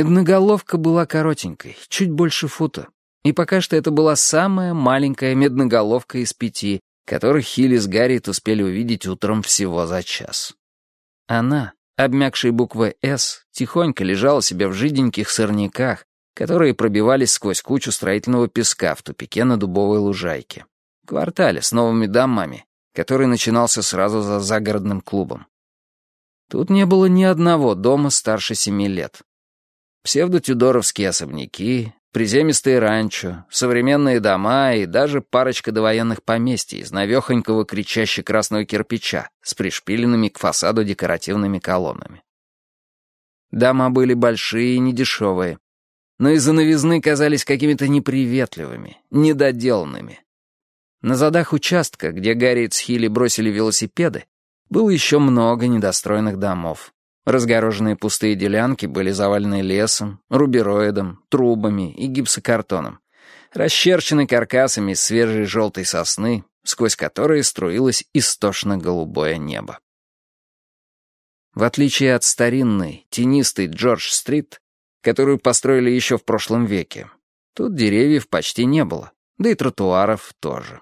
Медноголовка была коротенькой, чуть больше фута. И пока что это была самая маленькая медноголовка из пяти, которых Хилли с Гарриет успели увидеть утром всего за час. Она, обмякшей буквой «С», тихонько лежала себе в жиденьких сорняках, которые пробивались сквозь кучу строительного песка в тупике на дубовой лужайке. Квартале с новыми домами, который начинался сразу за загородным клубом. Тут не было ни одного дома старше семи лет. Псевдотюдоровские особняки, приземистые ранчо, современные дома и даже парочка довоенных поместий из навехонького кричаще красного кирпича с пришпиленными к фасаду декоративными колоннами. Дома были большие и недешевые, но из-за новизны казались какими-то неприветливыми, недоделанными. На задах участка, где Гарри и Цхили бросили велосипеды, было еще много недостроенных домов. Разгороженные пустые делянки были завалены лесом, рубероидом, трубами и гипсокартоном, расчерчены каркасами из свежей желтой сосны, сквозь которые струилось истошно-голубое небо. В отличие от старинной, тенистой Джордж-стрит, которую построили еще в прошлом веке, тут деревьев почти не было, да и тротуаров тоже.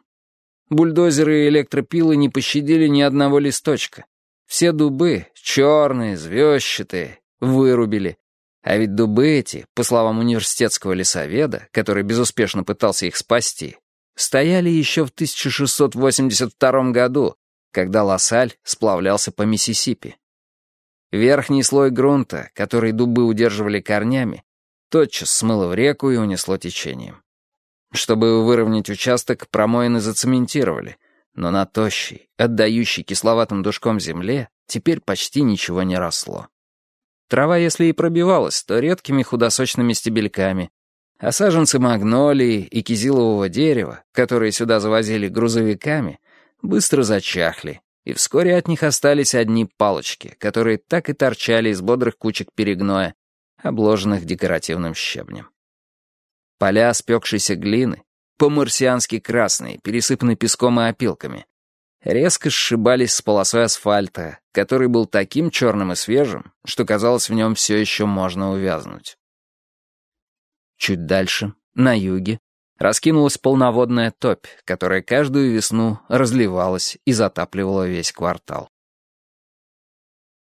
Бульдозеры и электропилы не пощадили ни одного листочка, все дубы, черные, звездчатые, вырубили. А ведь дубы эти, по словам университетского лесоведа, который безуспешно пытался их спасти, стояли еще в 1682 году, когда Лассаль сплавлялся по Миссисипи. Верхний слой грунта, который дубы удерживали корнями, тотчас смыло в реку и унесло течением. Чтобы выровнять участок, промоины зацементировали — но на тощей, отдающей кисловатым душком земле теперь почти ничего не росло. Трава, если и пробивалась, то редкими худосочными стебельками, а саженцы магнолии и кизилового дерева, которые сюда завозили грузовиками, быстро зачахли, и вскоре от них остались одни палочки, которые так и торчали из бодрых кучек перегноя, обложенных декоративным щебнем. Поля спекшейся глины, по-марсиански красные, пересыпанные песком и опилками. Резко сшибались с полосой асфальта, который был таким черным и свежим, что казалось, в нем все еще можно увязнуть. Чуть дальше, на юге, раскинулась полноводная топь, которая каждую весну разливалась и затапливала весь квартал.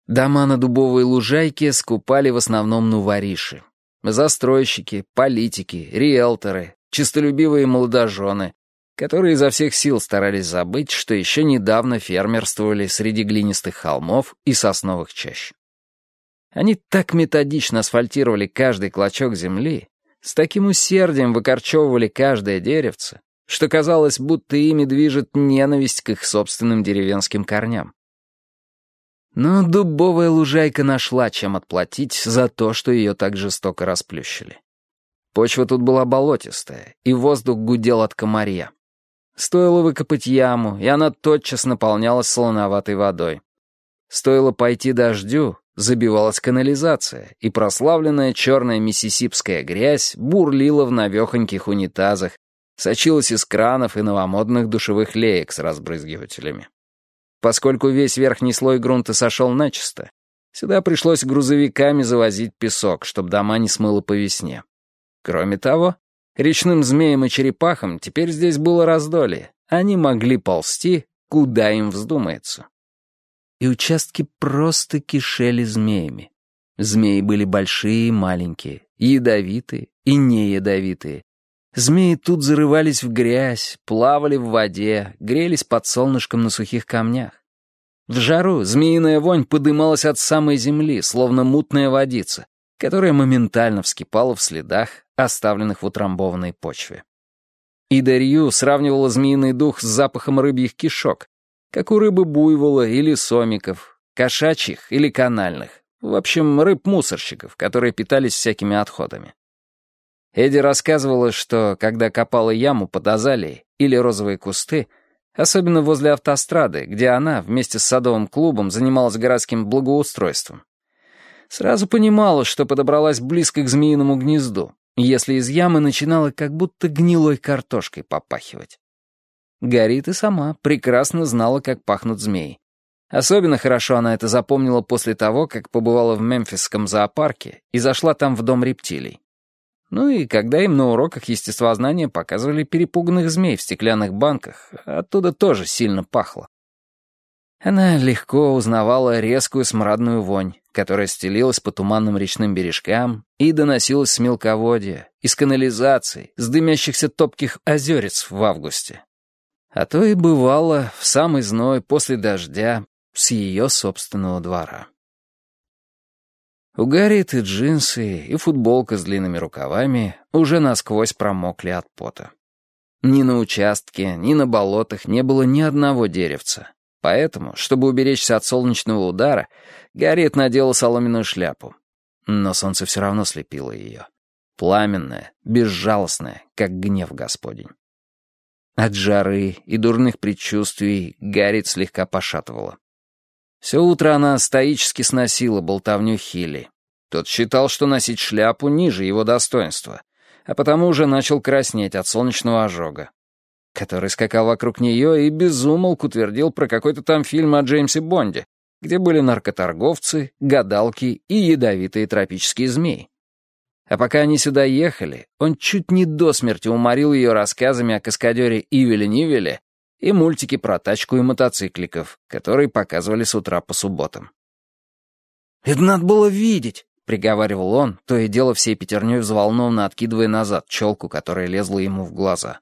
Дома на дубовой лужайке скупали в основном нувориши. Застройщики, политики, риэлторы, чистолюбивые молодожены, которые изо всех сил старались забыть, что еще недавно фермерствовали среди глинистых холмов и сосновых чащ. Они так методично асфальтировали каждый клочок земли, с таким усердием выкорчевывали каждое деревце, что казалось, будто ими движет ненависть к их собственным деревенским корням. Но дубовая лужайка нашла, чем отплатить за то, что ее так жестоко расплющили. Почва тут была болотистая, и воздух гудел от комарья. Стоило выкопать яму, и она тотчас наполнялась солоноватой водой. Стоило пойти дождю, забивалась канализация, и прославленная черная миссисипская грязь бурлила в навехоньких унитазах, сочилась из кранов и новомодных душевых леек с разбрызгивателями. Поскольку весь верхний слой грунта сошел начисто, сюда пришлось грузовиками завозить песок, чтобы дома не смыло по весне. Кроме того, речным змеям и черепахам теперь здесь было раздолье. Они могли ползти, куда им вздумается. И участки просто кишели змеями. Змеи были большие и маленькие, ядовитые и неядовитые. Змеи тут зарывались в грязь, плавали в воде, грелись под солнышком на сухих камнях. В жару змеиная вонь подымалась от самой земли, словно мутная водица, которая моментально вскипала в следах, оставленных в утрамбованной почве. Ида Рью сравнивала змеиный дух с запахом рыбьих кишок, как у рыбы буйвола или сомиков, кошачьих или канальных, в общем, рыб-мусорщиков, которые питались всякими отходами. Эдди рассказывала, что, когда копала яму под азалией или розовые кусты, особенно возле автострады, где она вместе с садовым клубом занималась городским благоустройством, сразу понимала, что подобралась близко к змеиному гнезду, если из ямы начинала как будто гнилой картошкой попахивать. Горит и сама прекрасно знала, как пахнут змеи. Особенно хорошо она это запомнила после того, как побывала в Мемфисском зоопарке и зашла там в дом рептилий. Ну и когда им на уроках естествознания показывали перепуганных змей в стеклянных банках, оттуда тоже сильно пахло. Она легко узнавала резкую смрадную вонь, которая стелилась по туманным речным бережкам и доносилась с мелководья, из канализаций, с дымящихся топких озерец в августе. А то и бывало в самый зной после дождя с ее собственного двора. У Гарриет и джинсы, и футболка с длинными рукавами уже насквозь промокли от пота. Ни на участке, ни на болотах не было ни одного деревца. Поэтому, чтобы уберечься от солнечного удара, Гарриет надела соломенную шляпу. Но солнце все равно слепило ее. Пламенное, безжалостное, как гнев Господень. От жары и дурных предчувствий Гарриет слегка пошатывала. Все утро она стоически сносила болтовню Хилли. Тот считал, что носить шляпу ниже его достоинства, а потому уже начал краснеть от солнечного ожога, который скакал вокруг нее и безумолку твердил про какой-то там фильм о Джеймсе Бонде, где были наркоторговцы, гадалки и ядовитые тропические змеи. А пока они сюда ехали, он чуть не до смерти уморил ее рассказами о каскадере Ивеле Нивеле и мультики про тачку и мотоцикликов, которые показывали с утра по субботам. «Это надо было видеть», — приговаривал он, то и дело всей пятерней взволнованно откидывая назад челку, которая лезла ему в глаза.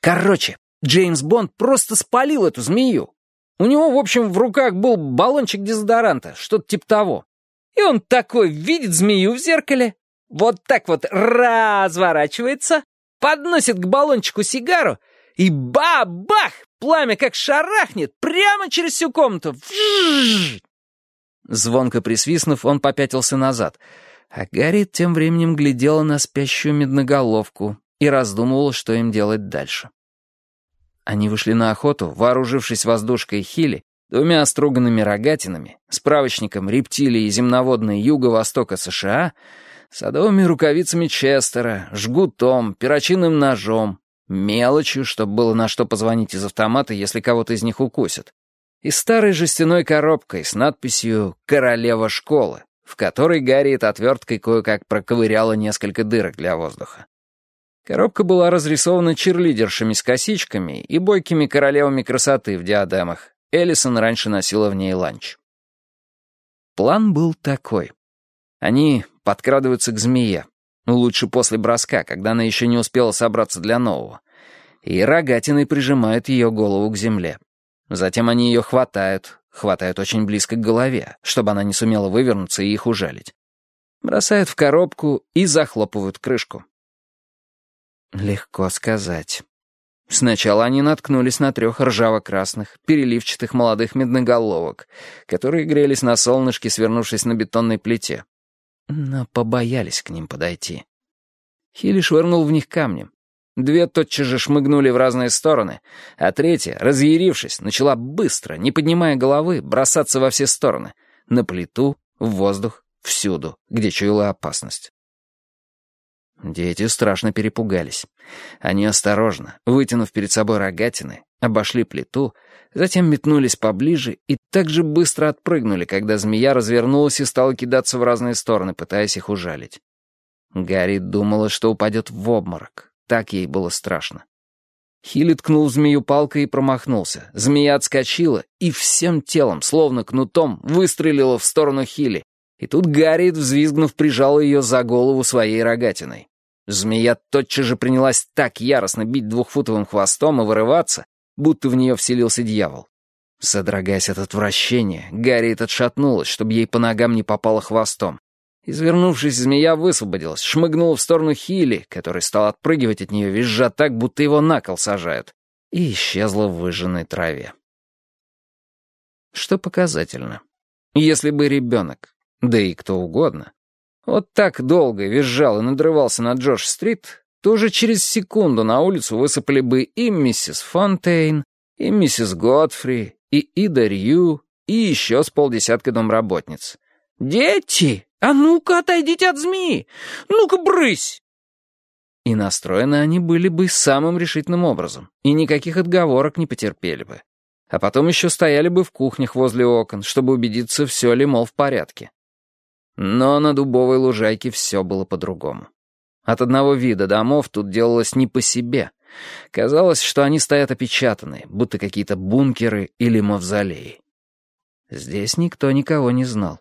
«Короче, Джеймс Бонд просто спалил эту змею. У него, в общем, в руках был баллончик дезодоранта, что-то типа того. И он такой видит змею в зеркале, вот так вот разворачивается, подносит к баллончику сигару и ба-бах! Пламя как шарахнет прямо через всю комнату. Звонко присвистнув, он попятился назад, а Гарри тем временем глядела на спящую медноголовку и раздумывала, что им делать дальше. Они вышли на охоту, вооружившись воздушкой хили, двумя оструганными рогатинами, справочником рептилии и земноводной юго-востока США, садовыми рукавицами Честера, жгутом, перочинным ножом, мелочью, чтобы было на что позвонить из автомата, если кого-то из них укусят, и старой жестяной коробкой с надписью «Королева школы», в которой Гарриет отверткой кое-как проковыряла несколько дырок для воздуха. Коробка была разрисована черлидершами с косичками и бойкими королевами красоты в диадемах. Эллисон раньше носила в ней ланч. План был такой. Они подкрадываются к змее, ну, лучше после броска, когда она еще не успела собраться для нового. И рогатиной прижимают ее голову к земле. Затем они ее хватают, хватают очень близко к голове, чтобы она не сумела вывернуться и их ужалить. Бросают в коробку и захлопывают крышку. Легко сказать. Сначала они наткнулись на трех ржаво-красных, переливчатых молодых медноголовок, которые грелись на солнышке, свернувшись на бетонной плите но побоялись к ним подойти. Хилли швырнул в них камнем. Две тотчас же шмыгнули в разные стороны, а третья, разъярившись, начала быстро, не поднимая головы, бросаться во все стороны. На плиту, в воздух, всюду, где чуяла опасность. Дети страшно перепугались. Они осторожно, вытянув перед собой рогатины, обошли плиту, затем метнулись поближе и так же быстро отпрыгнули, когда змея развернулась и стала кидаться в разные стороны, пытаясь их ужалить. Гарри думала, что упадет в обморок. Так ей было страшно. Хилли ткнул змею палкой и промахнулся. Змея отскочила и всем телом, словно кнутом, выстрелила в сторону Хилли. И тут Гарриет, взвизгнув, прижала ее за голову своей рогатиной. Змея тотчас же принялась так яростно бить двухфутовым хвостом и вырываться, будто в нее вселился дьявол. Содрогаясь от отвращения, Гарриет отшатнулась, чтобы ей по ногам не попало хвостом. Извернувшись, змея высвободилась, шмыгнула в сторону Хили, который стал отпрыгивать от нее, визжа так, будто его на кол сажают, и исчезла в выжженной траве. Что показательно. Если бы ребенок, да и кто угодно, вот так долго визжал и надрывался на Джордж-стрит, то уже через секунду на улицу высыпали бы и миссис Фонтейн, и миссис Годфри, и Ида Рью, и еще с полдесятка домработниц. «Дети, а ну-ка отойдите от змеи! Ну-ка брысь!» И настроены они были бы самым решительным образом, и никаких отговорок не потерпели бы. А потом еще стояли бы в кухнях возле окон, чтобы убедиться, все ли, мол, в порядке. Но на дубовой лужайке все было по-другому. От одного вида домов тут делалось не по себе. Казалось, что они стоят опечатанные, будто какие-то бункеры или мавзолеи. Здесь никто никого не знал.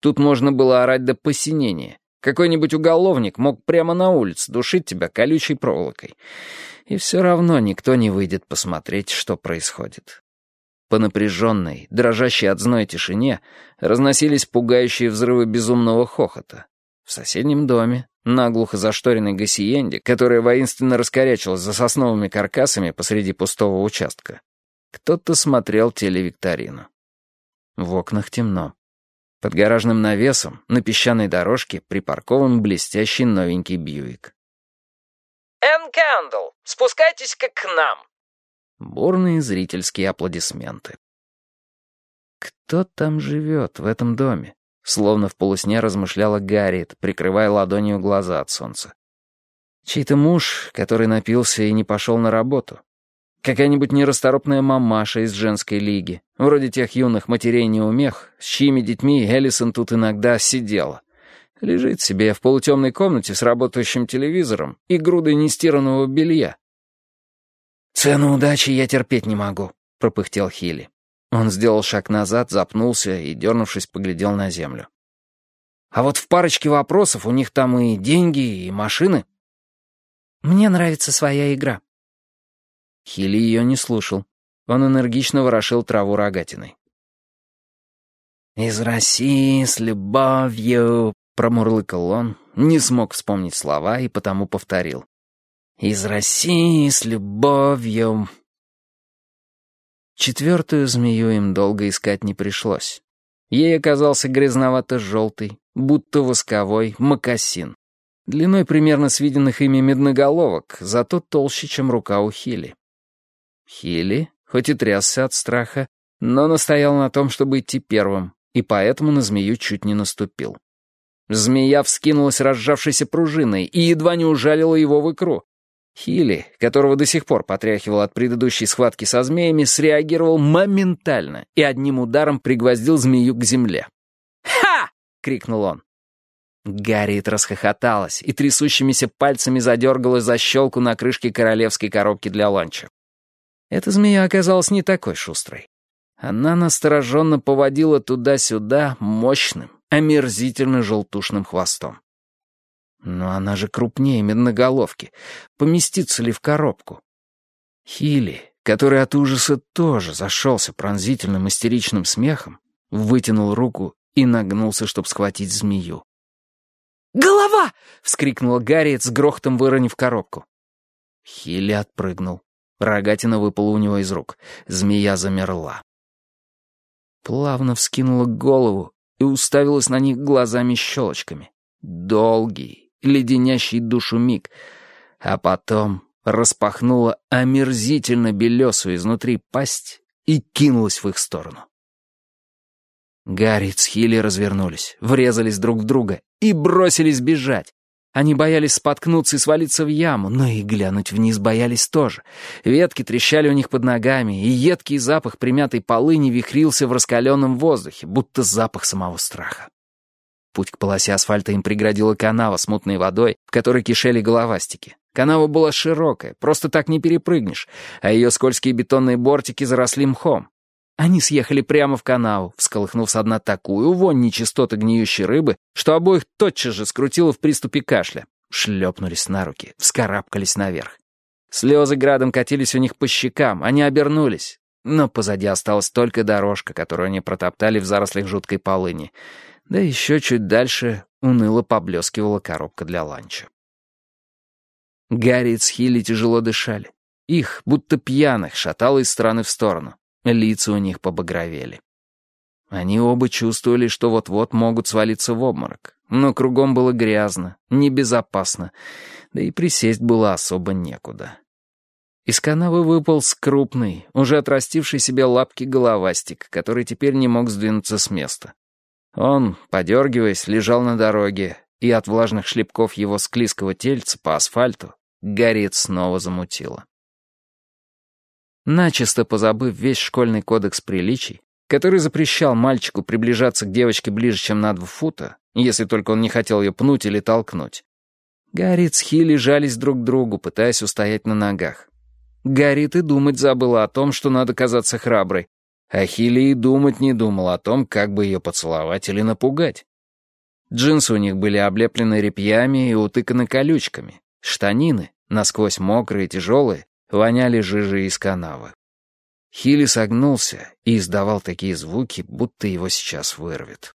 Тут можно было орать до посинения. Какой-нибудь уголовник мог прямо на улице душить тебя колючей проволокой. И все равно никто не выйдет посмотреть, что происходит. По напряженной, дрожащей от зноя тишине разносились пугающие взрывы безумного хохота. В соседнем доме, наглухо зашторенной гасиенде, которая воинственно раскорячилась за сосновыми каркасами посреди пустого участка, кто-то смотрел телевикторину. В окнах темно. Под гаражным навесом на песчаной дорожке припаркован блестящий новенький Бьюик. «Энн Кэндл, спускайтесь-ка к нам!» Бурные зрительские аплодисменты. «Кто там живет в этом доме?» Словно в полусне размышляла Гарриет, прикрывая ладонью глаза от солнца. Чей-то муж, который напился и не пошел на работу. Какая-нибудь нерасторопная мамаша из женской лиги, вроде тех юных матерей-неумех, с чьими детьми Эллисон тут иногда сидела. Лежит себе в полутемной комнате с работающим телевизором и грудой нестиранного белья. «Цену удачи я терпеть не могу», — пропыхтел Хилли. Он сделал шаг назад, запнулся и, дернувшись, поглядел на землю. «А вот в парочке вопросов у них там и деньги, и машины». «Мне нравится своя игра». Хилли ее не слушал. Он энергично ворошил траву рогатиной. «Из России с любовью», — промурлыкал он, не смог вспомнить слова и потому повторил. Из России с любовью. Четвертую змею им долго искать не пришлось. Ей оказался грязновато-желтый, будто восковой, мокасин. Длиной примерно с виденных ими медноголовок, зато толще, чем рука у Хили. Хили, хоть и трясся от страха, но настоял на том, чтобы идти первым, и поэтому на змею чуть не наступил. Змея вскинулась разжавшейся пружиной и едва не ужалила его в икру. Хилли, которого до сих пор потряхивал от предыдущей схватки со змеями, среагировал моментально и одним ударом пригвоздил змею к земле. «Ха!» — крикнул он. Гарриет расхохоталась и трясущимися пальцами задергалась за щелку на крышке королевской коробки для ланча. Эта змея оказалась не такой шустрой. Она настороженно поводила туда-сюда мощным, омерзительно желтушным хвостом. Но она же крупнее медноголовки. Поместится ли в коробку? Хили, который от ужаса тоже зашелся пронзительным истеричным смехом, вытянул руку и нагнулся, чтобы схватить змею. «Голова!» — вскрикнула Гарриет с грохотом выронив коробку. Хили отпрыгнул. Рогатина выпала у него из рук. Змея замерла. Плавно вскинула голову и уставилась на них глазами-щелочками. Долгий, леденящий душу миг, а потом распахнула омерзительно белесую изнутри пасть и кинулась в их сторону. Гарри с Хилли развернулись, врезались друг в друга и бросились бежать. Они боялись споткнуться и свалиться в яму, но и глянуть вниз боялись тоже. Ветки трещали у них под ногами, и едкий запах примятой полыни вихрился в раскаленном воздухе, будто запах самого страха. Путь к полосе асфальта им преградила канава с мутной водой, в которой кишели головастики. Канава была широкая, просто так не перепрыгнешь, а ее скользкие бетонные бортики заросли мхом. Они съехали прямо в канаву, всколыхнув со дна такую вонь нечистоты гниющей рыбы, что обоих тотчас же скрутило в приступе кашля. Шлепнулись на руки, вскарабкались наверх. Слезы градом катились у них по щекам, они обернулись. Но позади осталась только дорожка, которую они протоптали в зарослях жуткой полыни — да еще чуть дальше уныло поблескивала коробка для ланча. Гарри и Цхилли тяжело дышали. Их, будто пьяных, шатало из стороны в сторону. Лица у них побагровели. Они оба чувствовали, что вот-вот могут свалиться в обморок. Но кругом было грязно, небезопасно, да и присесть было особо некуда. Из канавы выпал скрупный, уже отрастивший себе лапки головастик, который теперь не мог сдвинуться с места. Он, подергиваясь, лежал на дороге, и от влажных шлепков его склизкого тельца по асфальту Гарриет снова замутила. Начисто позабыв весь школьный кодекс приличий, который запрещал мальчику приближаться к девочке ближе, чем на два фута, если только он не хотел ее пнуть или толкнуть. Гаррит с Хилли жались друг к другу, пытаясь устоять на ногах. Гаррит и думать забыла о том, что надо казаться храброй, а Хилли и думать не думал о том, как бы ее поцеловать или напугать. Джинсы у них были облеплены репьями и утыканы колючками. Штанины, насквозь мокрые и тяжелые, воняли жижей из канавы. Хилли согнулся и издавал такие звуки, будто его сейчас вырвет.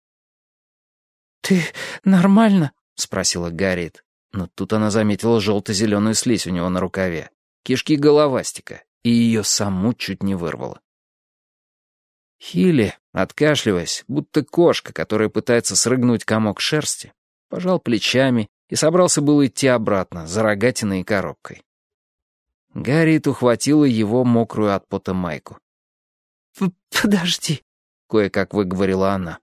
«Ты нормально?» — спросила Гарриет. Но тут она заметила желто-зеленую слизь у него на рукаве, кишки головастика, и ее саму чуть не вырвало. Хилли, откашливаясь, будто кошка, которая пытается срыгнуть комок шерсти, пожал плечами и собрался было идти обратно, за рогатиной и коробкой. Гарриет ухватила его мокрую от пота майку. «Подожди», — кое-как выговорила она.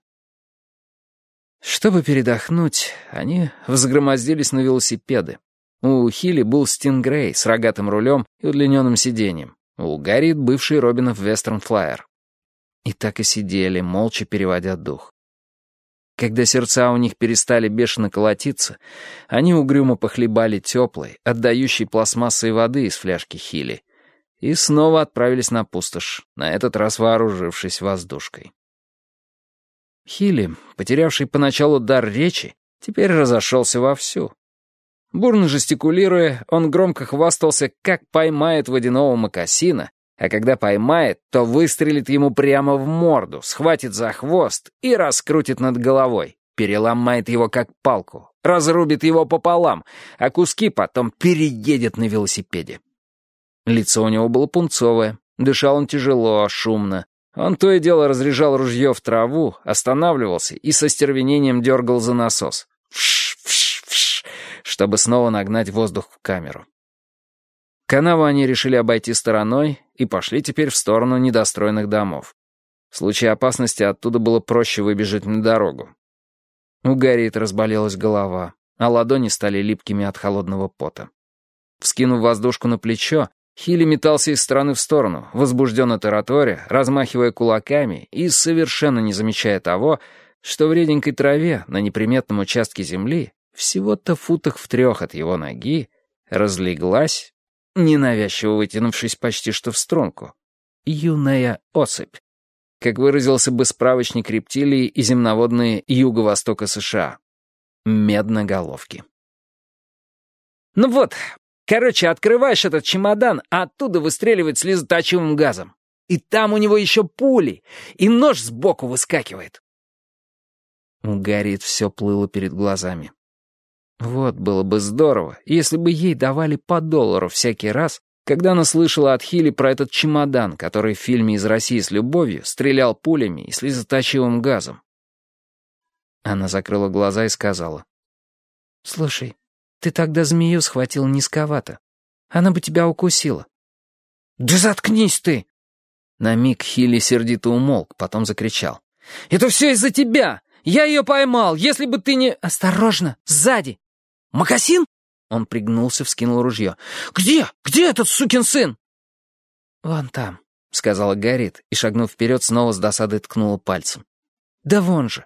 Чтобы передохнуть, они взгромоздились на велосипеды. У Хилли был Стингрей с рогатым рулем и удлиненным сиденьем. У Гарриет бывший Робинов Вестерн Флайер. И так и сидели, молча переводя дух. Когда сердца у них перестали бешено колотиться, они угрюмо похлебали теплой, отдающей пластмассой воды из фляжки Хили, и снова отправились на пустошь, на этот раз вооружившись воздушкой. Хили, потерявший поначалу дар речи, теперь разошелся вовсю. Бурно жестикулируя, он громко хвастался, как поймает водяного мокасина а когда поймает, то выстрелит ему прямо в морду, схватит за хвост и раскрутит над головой, переломает его как палку, разрубит его пополам, а куски потом переедет на велосипеде. Лицо у него было пунцовое, дышал он тяжело, шумно. Он то и дело разряжал ружье в траву, останавливался и со стервенением дергал за насос. Вш, вш, вш, чтобы снова нагнать воздух в камеру. Канаву они решили обойти стороной и пошли теперь в сторону недостроенных домов. В случае опасности оттуда было проще выбежать на дорогу. У Гарриет разболелась голова, а ладони стали липкими от холодного пота. Вскинув воздушку на плечо, Хилли метался из стороны в сторону, возбужденно тараторя, размахивая кулаками и совершенно не замечая того, что в реденькой траве на неприметном участке земли, всего-то футах в трех от его ноги, разлеглась ненавязчиво вытянувшись почти что в струнку. Юная особь. Как выразился бы справочник рептилии и земноводные юго-востока США. Медноголовки. «Ну вот, короче, открываешь этот чемодан, а оттуда выстреливает слезоточивым газом. И там у него еще пули, и нож сбоку выскакивает». У Гарриет все плыло перед глазами. Вот было бы здорово, если бы ей давали по доллару всякий раз, когда она слышала от Хилли про этот чемодан, который в фильме «Из России с любовью» стрелял пулями и слезоточивым газом. Она закрыла глаза и сказала. «Слушай, ты тогда змею схватил низковато. Она бы тебя укусила». «Да заткнись ты!» На миг Хилли сердито умолк, потом закричал. «Это все из-за тебя! Я ее поймал! Если бы ты не...» «Осторожно! Сзади!» «Макасин?» Он пригнулся, вскинул ружье. «Где? Где этот сукин сын?» «Вон там», — сказала Гарриет и, шагнув вперед, снова с досадой ткнула пальцем. «Да вон же».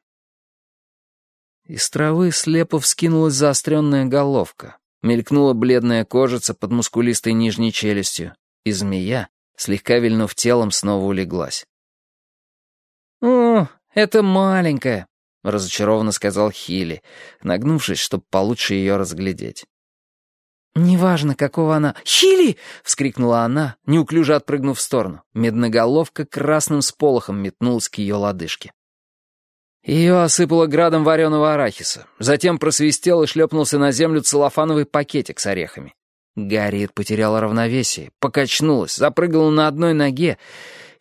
Из травы слепо вскинулась заостренная головка. Мелькнула бледная кожица под мускулистой нижней челюстью, и змея, слегка вильнув телом, снова улеглась. «О, это маленькая», — разочарованно сказал Хилли, нагнувшись, чтобы получше ее разглядеть. «Неважно, какого она...» «Хилли!» — вскрикнула она, неуклюже отпрыгнув в сторону. Медноголовка красным сполохом метнулась к ее лодыжке. Ее осыпало градом вареного арахиса. Затем просвистел и шлепнулся на землю целлофановый пакетик с орехами. Гарриет потеряла равновесие, покачнулась, запрыгала на одной ноге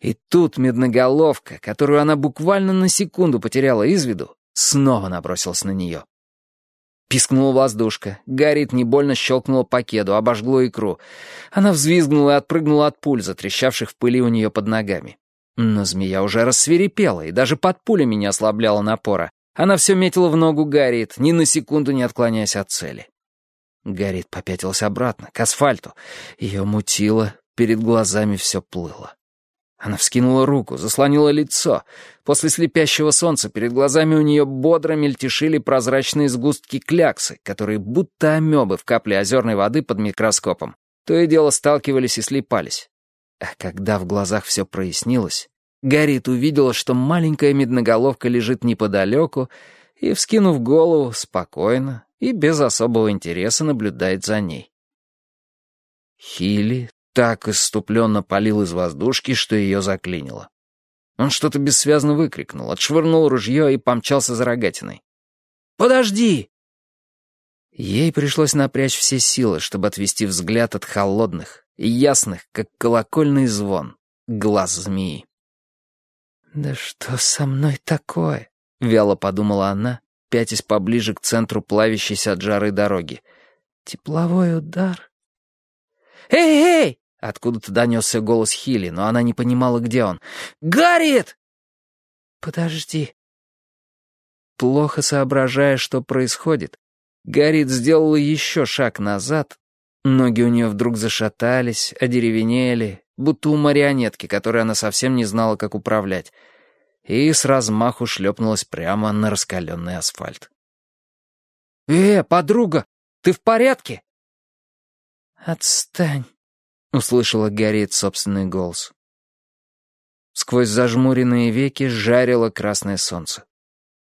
и тут медноголовка, которую она буквально на секунду потеряла из виду, снова набросилась на нее. Пискнула воздушка. Гарит не больно щелкнула по кеду, обожгло икру. Она взвизгнула и отпрыгнула от пуль, затрещавших в пыли у нее под ногами. Но змея уже рассверепела и даже под пулями не ослабляла напора. Она все метила в ногу Гарриет, ни на секунду не отклоняясь от цели. Гарриет попятилась обратно, к асфальту. Ее мутило, перед глазами все плыло. Она вскинула руку, заслонила лицо. После слепящего солнца перед глазами у нее бодро мельтешили прозрачные сгустки кляксы, которые будто амебы в капле озерной воды под микроскопом. То и дело сталкивались и слепались. А когда в глазах все прояснилось, Гарриет увидела, что маленькая медноголовка лежит неподалеку и, вскинув голову, спокойно и без особого интереса наблюдает за ней. Хили так иступленно палил из воздушки, что ее заклинило. Он что-то бессвязно выкрикнул, отшвырнул ружье и помчался за рогатиной. «Подожди!» Ей пришлось напрячь все силы, чтобы отвести взгляд от холодных ясных, как колокольный звон, глаз змеи. «Да что со мной такое?» — вяло подумала она, пятясь поближе к центру плавящейся от жары дороги. «Тепловой удар?» «Эй, эй!» Откуда-то донесся голос Хилли, но она не понимала, где он. «Гарриет!» «Подожди». Плохо соображая, что происходит, Гарриет сделала еще шаг назад. Ноги у нее вдруг зашатались, одеревенели, будто у марионетки, которой она совсем не знала, как управлять, и с размаху шлепнулась прямо на раскаленный асфальт. «Э, подруга, ты в порядке?» «Отстань». — услышала Гарриет собственный голос. Сквозь зажмуренные веки жарило красное солнце.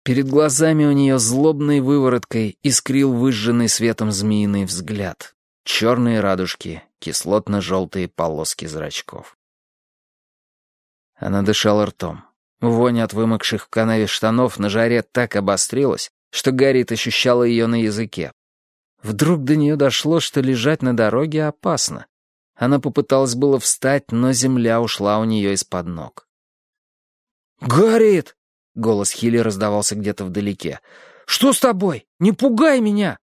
Перед глазами у нее злобной вывороткой искрил выжженный светом змеиный взгляд. Черные радужки, кислотно-желтые полоски зрачков. Она дышала ртом. Вонь от вымокших в канаве штанов на жаре так обострилась, что Гарриет ощущала ее на языке. Вдруг до нее дошло, что лежать на дороге опасно. Она попыталась было встать, но земля ушла у нее из-под ног. «Горит!» — голос Хилли раздавался где-то вдалеке. «Что с тобой? Не пугай меня!»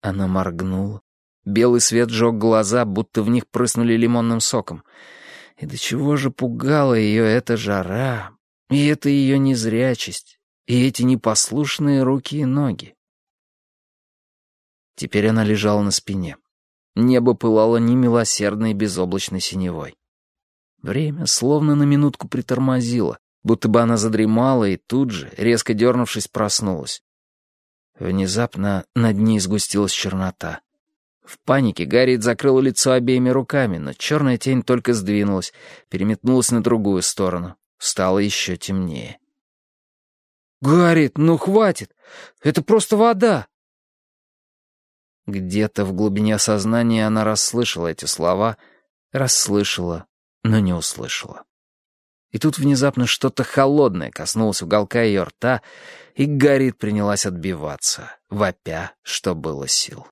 Она моргнула. Белый свет жег глаза, будто в них прыснули лимонным соком. И до чего же пугала ее эта жара, и эта ее незрячесть, и эти непослушные руки и ноги. Теперь она лежала на спине. Небо пылало немилосердной безоблачной синевой. Время словно на минутку притормозило, будто бы она задремала и тут же, резко дернувшись, проснулась. Внезапно над ней сгустилась чернота. В панике Гарриет закрыла лицо обеими руками, но черная тень только сдвинулась, переметнулась на другую сторону. Стало еще темнее. «Гарриет, ну хватит! Это просто вода!» Где-то в глубине сознания она расслышала эти слова, расслышала, но не услышала. И тут внезапно что-то холодное коснулось уголка ее рта, и Гарриет принялась отбиваться, вопя, что было сил.